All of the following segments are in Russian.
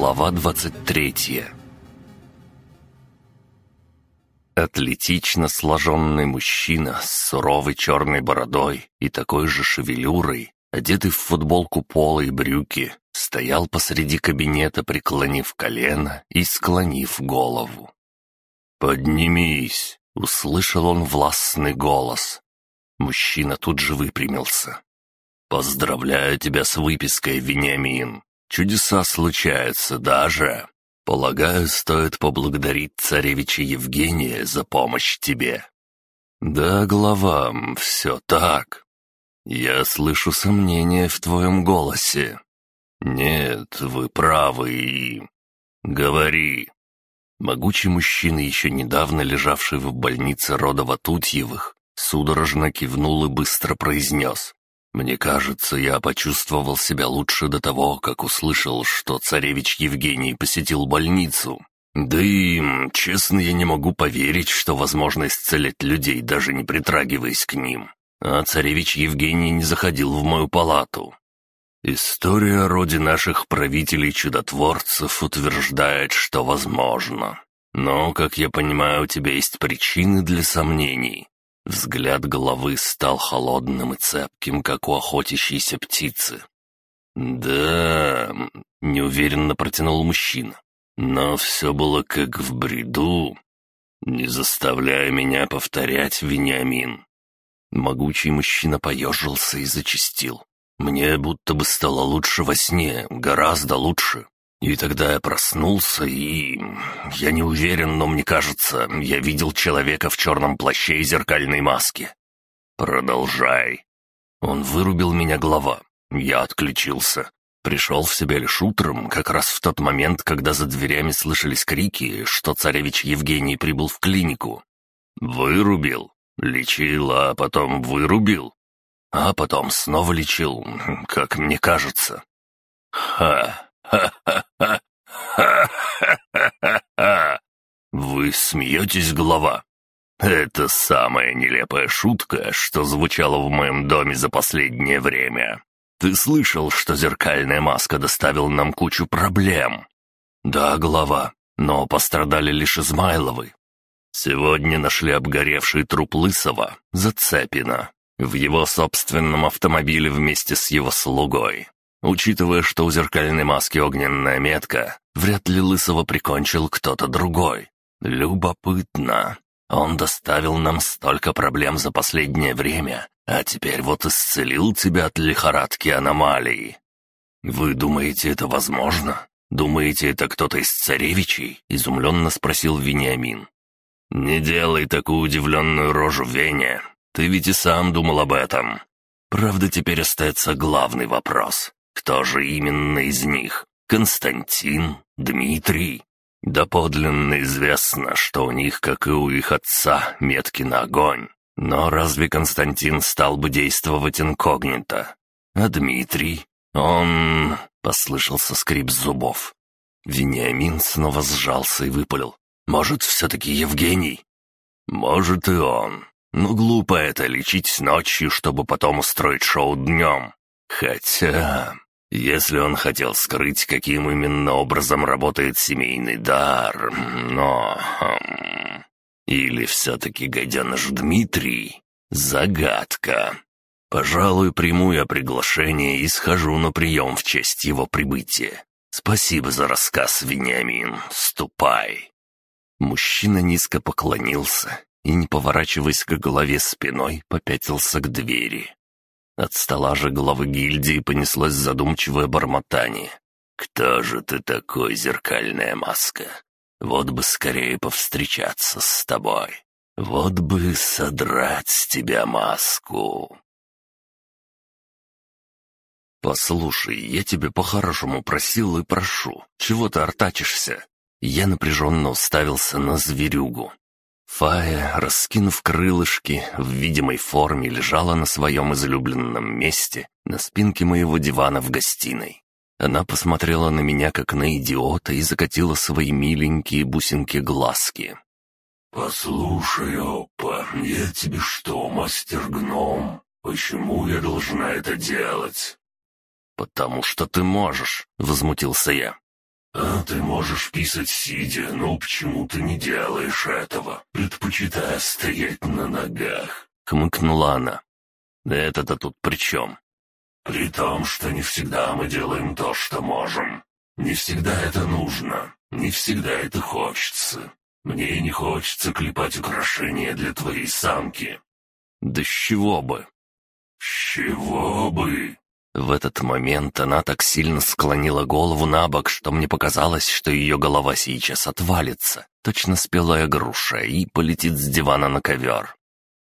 Глава 23 Атлетично сложенный мужчина с суровой черной бородой и такой же шевелюрой, одетый в футболку пола и брюки, стоял посреди кабинета, преклонив колено и склонив голову. «Поднимись!» — услышал он властный голос. Мужчина тут же выпрямился. «Поздравляю тебя с выпиской, Вениамин. Чудеса случаются даже. Полагаю, стоит поблагодарить царевича Евгения за помощь тебе». «Да, глава, все так. Я слышу сомнения в твоем голосе. Нет, вы правы и... Говори». Могучий мужчина, еще недавно лежавший в больнице рода Ватутьевых, судорожно кивнул и быстро произнес. Мне кажется, я почувствовал себя лучше до того, как услышал, что царевич Евгений посетил больницу. Да и, честно, я не могу поверить, что возможно исцелять людей, даже не притрагиваясь к ним. А царевич Евгений не заходил в мою палату. История о роде наших правителей-чудотворцев утверждает, что возможно. Но, как я понимаю, у тебя есть причины для сомнений. Взгляд головы стал холодным и цепким, как у охотящейся птицы. «Да...» — неуверенно протянул мужчина. «Но все было как в бреду. Не заставляй меня повторять, Вениамин». Могучий мужчина поежился и зачистил. «Мне будто бы стало лучше во сне, гораздо лучше. И тогда я проснулся, и... Я не уверен, но мне кажется, я видел человека в черном плаще и зеркальной маске. Продолжай. Он вырубил меня глава. Я отключился. Пришел в себя лишь утром, как раз в тот момент, когда за дверями слышались крики, что царевич Евгений прибыл в клинику. Вырубил. Лечил, а потом вырубил. А потом снова лечил, как мне кажется. Ха! «Ха-ха-ха-ха-ха-ха! Вы смеетесь, глава? Это самая нелепая шутка, что звучала в моем доме за последнее время. Ты слышал, что зеркальная маска доставила нам кучу проблем?» «Да, глава, но пострадали лишь Измайловы. Сегодня нашли обгоревший труп Лысого, Зацепина, в его собственном автомобиле вместе с его слугой. Учитывая, что у зеркальной маски огненная метка, вряд ли Лысого прикончил кто-то другой. Любопытно. Он доставил нам столько проблем за последнее время, а теперь вот исцелил тебя от лихорадки аномалий. Вы думаете, это возможно? Думаете, это кто-то из царевичей?» — изумленно спросил Вениамин. «Не делай такую удивленную рожу, Веня. Ты ведь и сам думал об этом. Правда, теперь остается главный вопрос. Кто же именно из них? Константин? Дмитрий? Да подлинно известно, что у них, как и у их отца, метки на огонь. Но разве Константин стал бы действовать инкогнито? А Дмитрий? Он... Послышался скрип зубов. Вениамин снова сжался и выпалил. «Может, все-таки Евгений?» «Может, и он. Но глупо это лечить ночью, чтобы потом устроить шоу днем. Хотя, если он хотел скрыть, каким именно образом работает семейный дар, но... Хм, или все-таки гаденыш Дмитрий? Загадка. Пожалуй, приму я приглашение и схожу на прием в честь его прибытия. Спасибо за рассказ, Вениамин. Ступай. Мужчина низко поклонился и, не поворачиваясь к голове спиной, попятился к двери. От стола же главы гильдии понеслось задумчивое бормотание. «Кто же ты такой, зеркальная маска? Вот бы скорее повстречаться с тобой. Вот бы содрать с тебя маску». «Послушай, я тебе по-хорошему просил и прошу. Чего ты артачишься?» Я напряженно уставился на зверюгу. Фая, раскинув крылышки, в видимой форме лежала на своем излюбленном месте, на спинке моего дивана в гостиной. Она посмотрела на меня, как на идиота, и закатила свои миленькие бусинки-глазки. «Послушай, Опа, я тебе что, мастер-гном? Почему я должна это делать?» «Потому что ты можешь», — возмутился я. «А «Конечно, ты можешь писать сидя, но почему ты не делаешь этого, предпочитая стоять на ногах?» — хмыкнула она. «Это-то тут при чем?» «При том, что не всегда мы делаем то, что можем. Не всегда это нужно, не всегда это хочется. Мне не хочется клепать украшения для твоей самки». «Да с чего бы?» «С чего бы?» В этот момент она так сильно склонила голову на бок, что мне показалось, что ее голова сейчас отвалится, точно спелая груша, и полетит с дивана на ковер.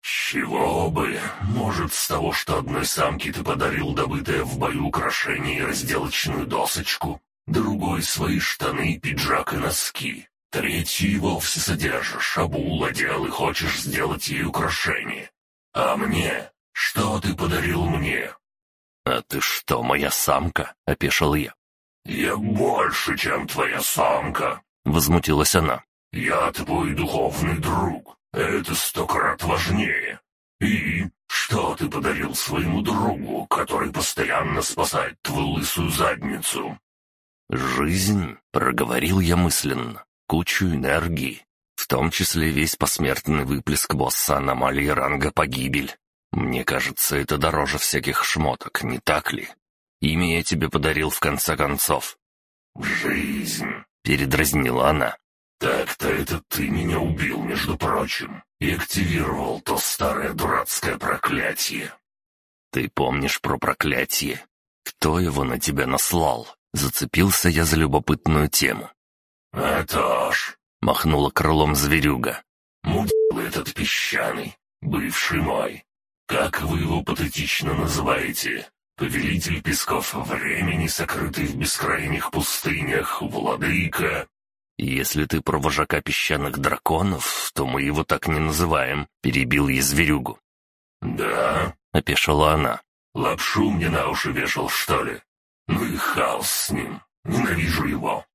«Чего бы? Может, с того, что одной самке ты подарил добытое в бою украшение и разделочную досочку, другой — свои штаны, пиджак и носки, третий вовсе содержишь, обул, одел и хочешь сделать ей украшение. А мне? Что ты подарил мне?» «А ты что, моя самка?» — опешил я. «Я больше, чем твоя самка!» — возмутилась она. «Я твой духовный друг. Это сто крат важнее. И что ты подарил своему другу, который постоянно спасает твою лысую задницу?» «Жизнь», — проговорил я мысленно, — «кучу энергии, в том числе весь посмертный выплеск босса аномалии ранга погибель. Мне кажется, это дороже всяких шмоток, не так ли? Имя я тебе подарил в конце концов». «Жизнь», — передразнила она. «Так-то это ты меня убил, между прочим, и активировал то старое дурацкое проклятие». «Ты помнишь про проклятие? Кто его на тебя наслал?» Зацепился я за любопытную тему. «Это ж...» — махнула крылом зверюга. «Мудил этот песчаный, бывший мой. Как вы его патетично называете? Повелитель песков времени, сокрытый в бескрайних пустынях, владыка?» «Если ты про вожака песчаных драконов, то мы его так не называем», — перебил я зверюгу. «Да?» — опешила она. «Лапшу мне на уши вешал, что ли? Ну и хаос с ним. Ненавижу его».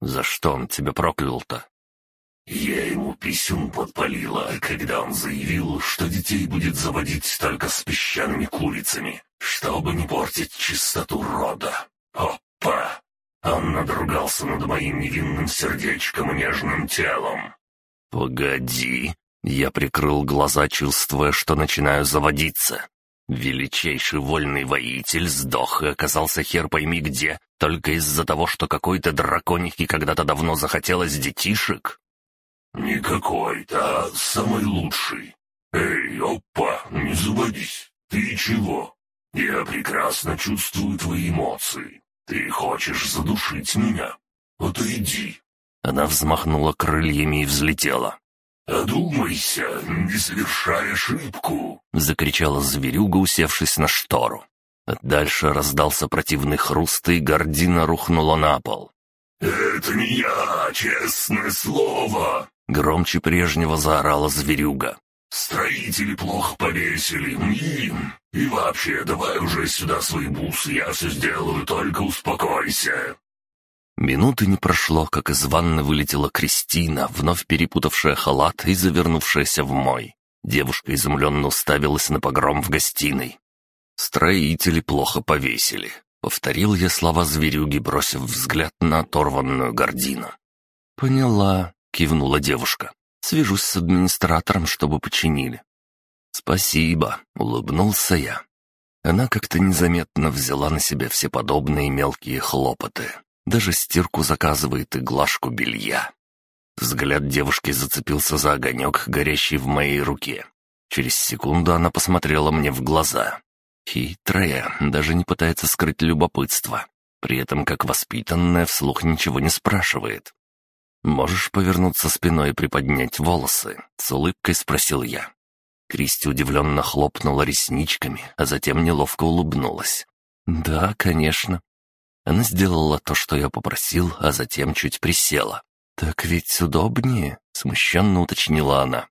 «За что он тебя проклял-то?» Я ему писюн подпалила, когда он заявил, что детей будет заводить только с песчаными курицами, чтобы не портить чистоту рода. Опа! Он надругался над моим невинным сердечком и нежным телом. «Погоди!» Я прикрыл глаза, чувствуя, что начинаю заводиться. Величайший вольный воитель сдох и оказался хер пойми где, только из-за того, что какой-то драконихе когда-то давно захотелось детишек. «Не какой-то, а самый лучший. Эй, опа, не заводись. Ты чего? Я прекрасно чувствую твои эмоции. Ты хочешь задушить меня? Отойди». Она взмахнула крыльями и взлетела. «Одумайся, не совершай ошибку!» — закричала зверюга, усевшись на штору. Дальше раздался противный хруст, и гордина рухнула на пол. «Это не я, честное слово!» Громче прежнего заорала зверюга. «Строители плохо повесили, им. И вообще, давай уже сюда свои бусы, я все сделаю, только успокойся». Минуты не прошло, как из ванны вылетела Кристина, вновь перепутавшая халат и завернувшаяся в мой. Девушка изумленно уставилась на погром в гостиной. «Строители плохо повесили», — повторил я слова зверюги, бросив взгляд на оторванную гордину. «Поняла», — кивнула девушка. «Свяжусь с администратором, чтобы починили». «Спасибо», — улыбнулся я. Она как-то незаметно взяла на себя все подобные мелкие хлопоты. Даже стирку заказывает и глажку белья. Взгляд девушки зацепился за огонек, горящий в моей руке. Через секунду она посмотрела мне в глаза. Хитрая, даже не пытается скрыть любопытство. При этом, как воспитанная, вслух ничего не спрашивает. «Можешь повернуться спиной и приподнять волосы?» — с улыбкой спросил я. Кристи удивленно хлопнула ресничками, а затем неловко улыбнулась. «Да, конечно». Она сделала то, что я попросил, а затем чуть присела. «Так ведь удобнее», — смущенно уточнила она.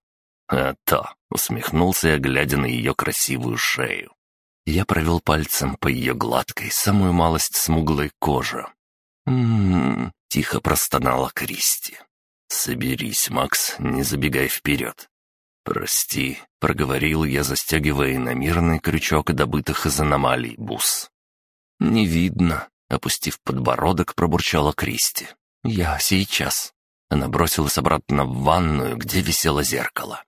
«А то», — усмехнулся я, глядя на ее красивую шею. Я провел пальцем по ее гладкой, самую малость смуглой коже. «М-м-м», тихо простонала Кристи. «Соберись, Макс, не забегай вперед». «Прости», — проговорил я, застегивая иномирный крючок добытых из аномалий бус. «Не видно», — опустив подбородок, пробурчала Кристи. «Я сейчас». Она бросилась обратно в ванную, где висело зеркало.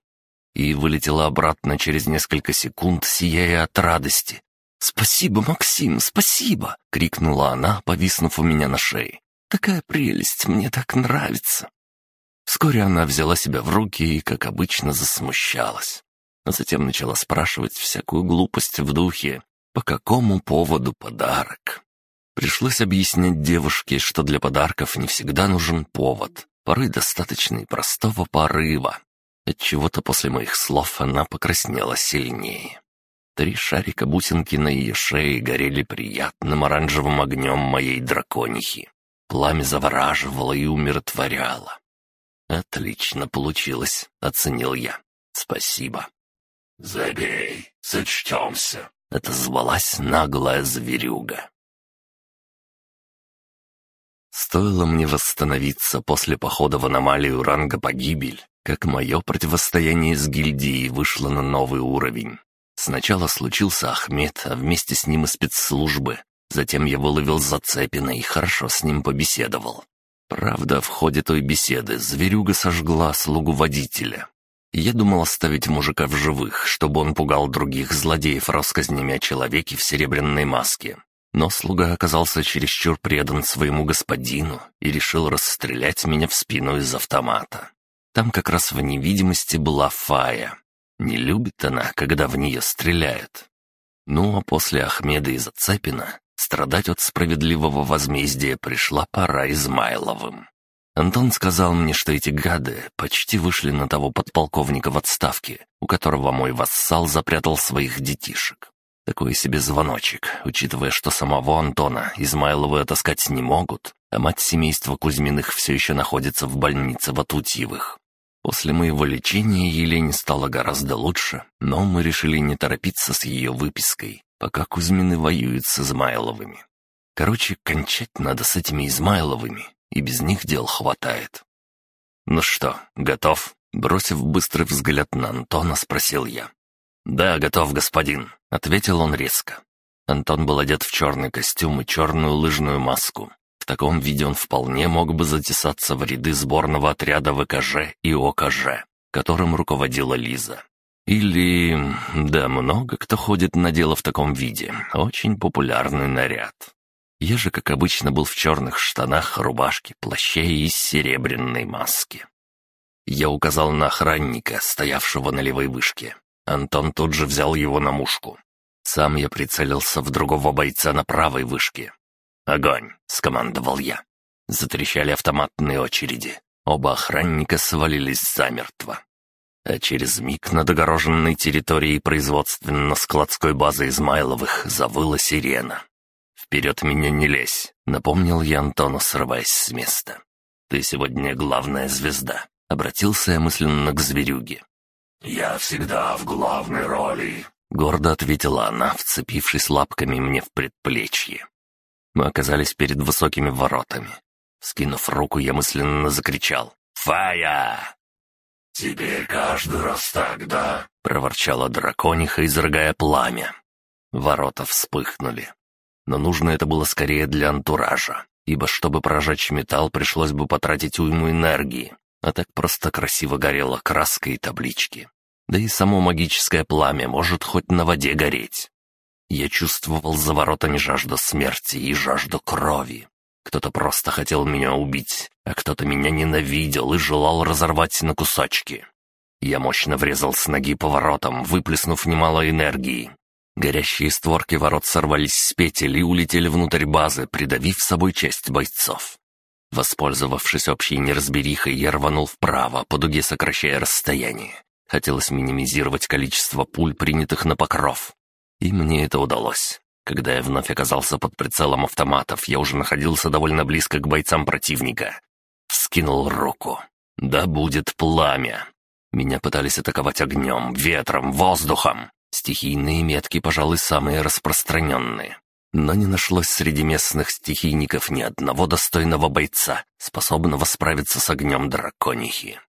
И вылетела обратно через несколько секунд, сияя от радости. «Спасибо, Максим, спасибо!» — крикнула она, повиснув у меня на шее. «Такая прелесть, мне так нравится!» Вскоре она взяла себя в руки и, как обычно, засмущалась. А затем начала спрашивать всякую глупость в духе «По какому поводу подарок?». Пришлось объяснять девушке, что для подарков не всегда нужен повод. Порой достаточно и простого порыва. Отчего-то после моих слов она покраснела сильнее. Три шарика бусинки на ее шее горели приятным оранжевым огнем моей драконихи. Пламя завораживало и умиротворяло. «Отлично получилось», — оценил я. «Спасибо». «Забей, сочтемся», — отозвалась наглая зверюга. Стоило мне восстановиться после похода в аномалию ранга «Погибель», как мое противостояние с гильдией вышло на новый уровень. Сначала случился Ахмед, а вместе с ним и спецслужбы. Затем я выловил Зацепина и хорошо с ним побеседовал. Правда, в ходе той беседы зверюга сожгла слугу водителя. Я думал оставить мужика в живых, чтобы он пугал других злодеев рассказнями о человеке в серебряной маске. Но слуга оказался чересчур предан своему господину и решил расстрелять меня в спину из автомата. Там как раз в невидимости была Фая. Не любит она, когда в нее стреляют. Ну а после Ахмеда и Зацепина страдать от справедливого возмездия пришла пора Измайловым. Антон сказал мне, что эти гады почти вышли на того подполковника в отставке, у которого мой вассал запрятал своих детишек. Такой себе звоночек, учитывая, что самого Антона Измайловы отыскать не могут, а мать семейства Кузьминых все еще находится в больнице в Атутьевых. После моего лечения Елене стало гораздо лучше, но мы решили не торопиться с ее выпиской, пока Кузьмины воюют с Измайловыми. Короче, кончать надо с этими Измайловыми, и без них дел хватает. «Ну что, готов?» Бросив быстрый взгляд на Антона, спросил я. «Да, готов, господин», — ответил он резко. Антон был одет в черный костюм и черную лыжную маску. В таком виде он вполне мог бы затесаться в ряды сборного отряда ВКЖ и ОКЖ, которым руководила Лиза. Или... да, много кто ходит на дело в таком виде. Очень популярный наряд. Я же, как обычно, был в черных штанах, рубашке, плаще и серебряной маске. Я указал на охранника, стоявшего на левой вышке. Антон тут же взял его на мушку. Сам я прицелился в другого бойца на правой вышке. «Огонь!» — скомандовал я. Затрещали автоматные очереди. Оба охранника свалились замертво. А через миг над огороженной территорией производственно-складской базы Измайловых завыла сирена. «Вперед меня не лезь!» — напомнил я Антону, срываясь с места. «Ты сегодня главная звезда», — обратился я мысленно к зверюге. «Я всегда в главной роли», — гордо ответила она, вцепившись лапками мне в предплечье. Мы оказались перед высокими воротами. Скинув руку, я мысленно закричал «Фая!». «Теперь каждый раз так, да?» — проворчала дракониха, изрыгая пламя. Ворота вспыхнули. Но нужно это было скорее для антуража, ибо чтобы прожечь металл, пришлось бы потратить уйму энергии, а так просто красиво горела краска и таблички. Да и само магическое пламя может хоть на воде гореть. Я чувствовал за воротами жажду смерти и жажду крови. Кто-то просто хотел меня убить, а кто-то меня ненавидел и желал разорвать на кусачки. Я мощно врезал с ноги по воротам, выплеснув немало энергии. Горящие створки ворот сорвались с петель и улетели внутрь базы, придавив собой часть бойцов. Воспользовавшись общей неразберихой, я рванул вправо, по дуге сокращая расстояние. Хотелось минимизировать количество пуль, принятых на покров. И мне это удалось. Когда я вновь оказался под прицелом автоматов, я уже находился довольно близко к бойцам противника. Скинул руку. Да будет пламя. Меня пытались атаковать огнем, ветром, воздухом. Стихийные метки, пожалуй, самые распространенные но не нашлось среди местных стихийников ни одного достойного бойца, способного справиться с огнем драконихи.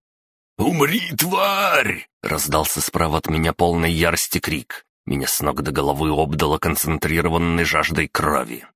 «Умри, тварь!» — раздался справа от меня полной ярости крик. Меня с ног до головы обдало концентрированной жаждой крови.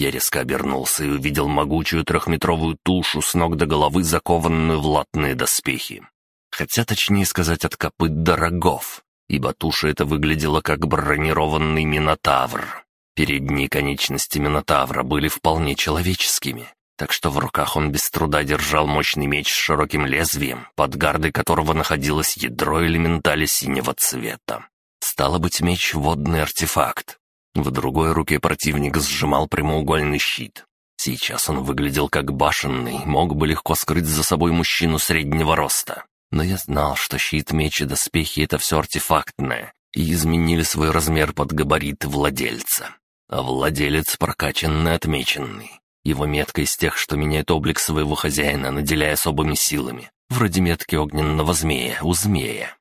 Я резко обернулся и увидел могучую трехметровую тушу с ног до головы, закованную в латные доспехи. Хотя, точнее сказать, от копыт до рогов, ибо туша эта выглядела как бронированный минотавр. Передние конечности Минотавра были вполне человеческими, так что в руках он без труда держал мощный меч с широким лезвием, под гардой которого находилось ядро элементали синего цвета. Стало быть, меч — водный артефакт. В другой руке противник сжимал прямоугольный щит. Сейчас он выглядел как башенный, мог бы легко скрыть за собой мужчину среднего роста. Но я знал, что щит, меч и доспехи — это все артефактное, и изменили свой размер под габариты владельца. А владелец прокачанный, отмеченный. Его метка из тех, что меняет облик своего хозяина, наделяя особыми силами, вроде метки огненного змея у змея.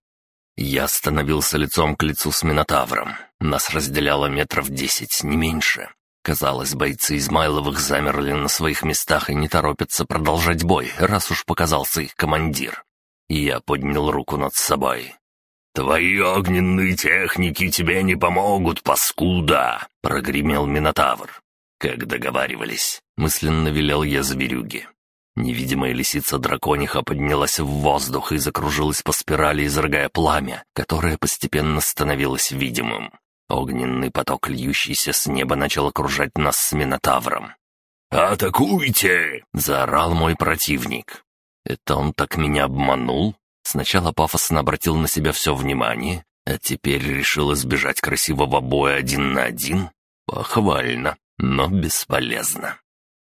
Я становился лицом к лицу с Минотавром. Нас разделяло метров десять, не меньше. Казалось, бойцы Измайловых замерли на своих местах и не торопятся продолжать бой, раз уж показался их командир. Я поднял руку над собой. «Твои огненные техники тебе не помогут, паскуда!» — прогремел Минотавр. «Как договаривались», — мысленно велел я зверюге. Невидимая лисица-дракониха поднялась в воздух и закружилась по спирали, изрыгая пламя, которое постепенно становилось видимым. Огненный поток, льющийся с неба, начал окружать нас с Минотавром. «Атакуйте!» — заорал мой противник. Это он так меня обманул? Сначала пафосно обратил на себя все внимание, а теперь решил избежать красивого боя один на один? Похвально, но бесполезно.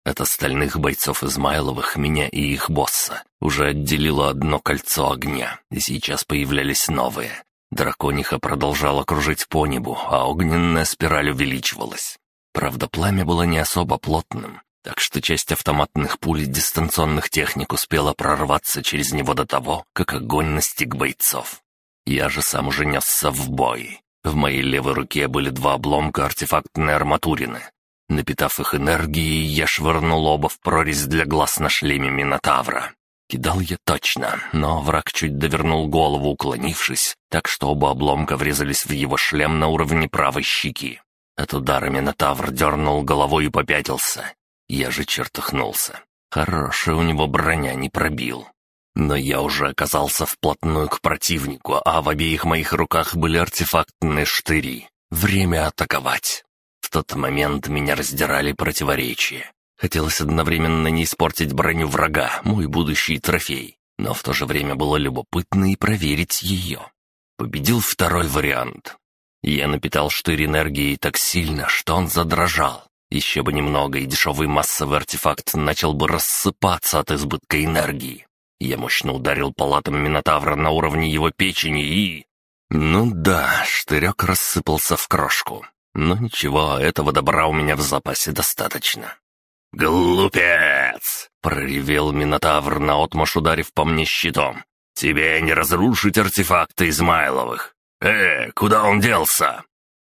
От остальных бойцов Измайловых меня и их босса уже отделило одно кольцо огня, и сейчас появлялись новые. Дракониха продолжала кружить по небу, а огненная спираль увеличивалась. Правда, пламя было не особо плотным, так что часть автоматных пуль дистанционных техник успела прорваться через него до того, как огонь настиг бойцов. Я же сам уже несся в бой. В моей левой руке были два обломка артефактной арматурины. Напитав их энергией, я швырнул оба в прорезь для глаз на шлеме Минотавра. Кидал я точно, но враг чуть довернул голову, уклонившись, так что оба обломка врезались в его шлем на уровне правой щеки. От удара Минотавр дернул головой и попятился. Я же чертыхнулся. Хорошая у него броня не пробил. Но я уже оказался вплотную к противнику, а в обеих моих руках были артефактные штыри. Время атаковать. Тот момент меня раздирали противоречия. Хотелось одновременно не испортить броню врага, мой будущий трофей, но в то же время было любопытно и проверить ее. Победил второй вариант. Я напитал штырь энергией так сильно, что он задрожал. Еще бы немного, и дешевый массовый артефакт начал бы рассыпаться от избытка энергии. Я мощно ударил палатом Минотавра на уровне его печени и... Ну да, штырек рассыпался в крошку. Но ничего, этого добра у меня в запасе достаточно. «Глупец!» — проревел Минотавр, наотмашь ударив по мне щитом. «Тебе не разрушить артефакты Измайловых! Э, куда он делся?»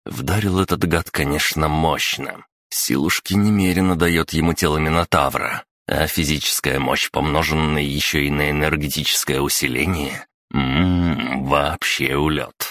Вдарил этот гад, конечно, мощно. Силушки немерено дает ему тело Минотавра, а физическая мощь, помноженная еще и на энергетическое усиление, ммм, вообще улет.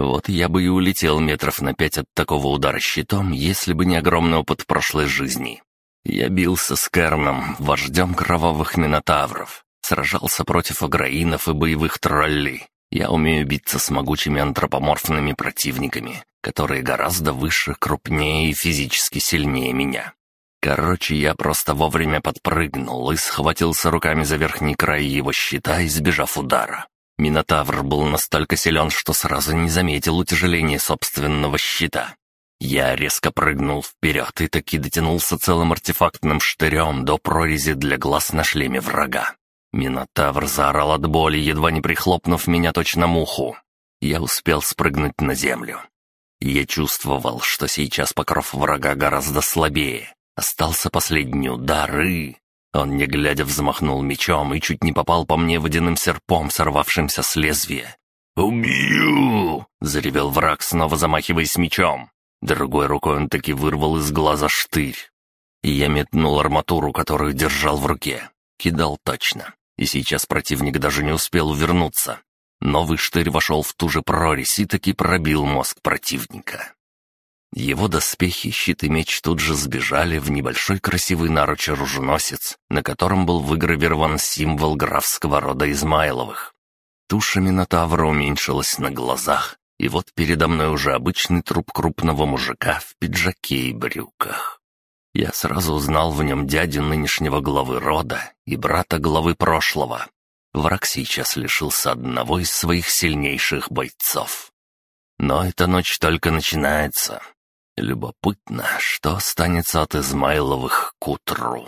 Вот я бы и улетел метров на пять от такого удара щитом, если бы не огромный опыт прошлой жизни. Я бился с Керном, вождем кровавых Минотавров, сражался против аграинов и боевых троллей, я умею биться с могучими антропоморфными противниками, которые гораздо выше, крупнее и физически сильнее меня. Короче, я просто вовремя подпрыгнул и схватился руками за верхний край его щита, избежав удара. Минотавр был настолько силен, что сразу не заметил утяжеления собственного щита. Я резко прыгнул вперед и таки дотянулся целым артефактным штырем до прорези для глаз на шлеме врага. Минотавр заорал от боли, едва не прихлопнув меня точно муху. Я успел спрыгнуть на землю. Я чувствовал, что сейчас покров врага гораздо слабее. Остался последний удар, и... Он, не глядя, взмахнул мечом и чуть не попал по мне водяным серпом, сорвавшимся с лезвия. «Убью!» — заревел враг, снова замахиваясь мечом. Другой рукой он таки вырвал из глаза штырь. И я метнул арматуру, которую держал в руке. Кидал точно и сейчас противник даже не успел увернуться. Новый штырь вошел в ту же прорезь и таки пробил мозг противника. Его доспехи, щит и меч тут же сбежали в небольшой красивый наруч-оруженосец, на котором был выгравирован символ графского рода Измайловых. Туша Минотавра уменьшилась на глазах, и вот передо мной уже обычный труп крупного мужика в пиджаке и брюках. Я сразу узнал в нем дядю нынешнего главы рода и брата главы прошлого. Враг сейчас лишился одного из своих сильнейших бойцов. Но эта ночь только начинается. Любопытно, что останется от Измайловых к утру.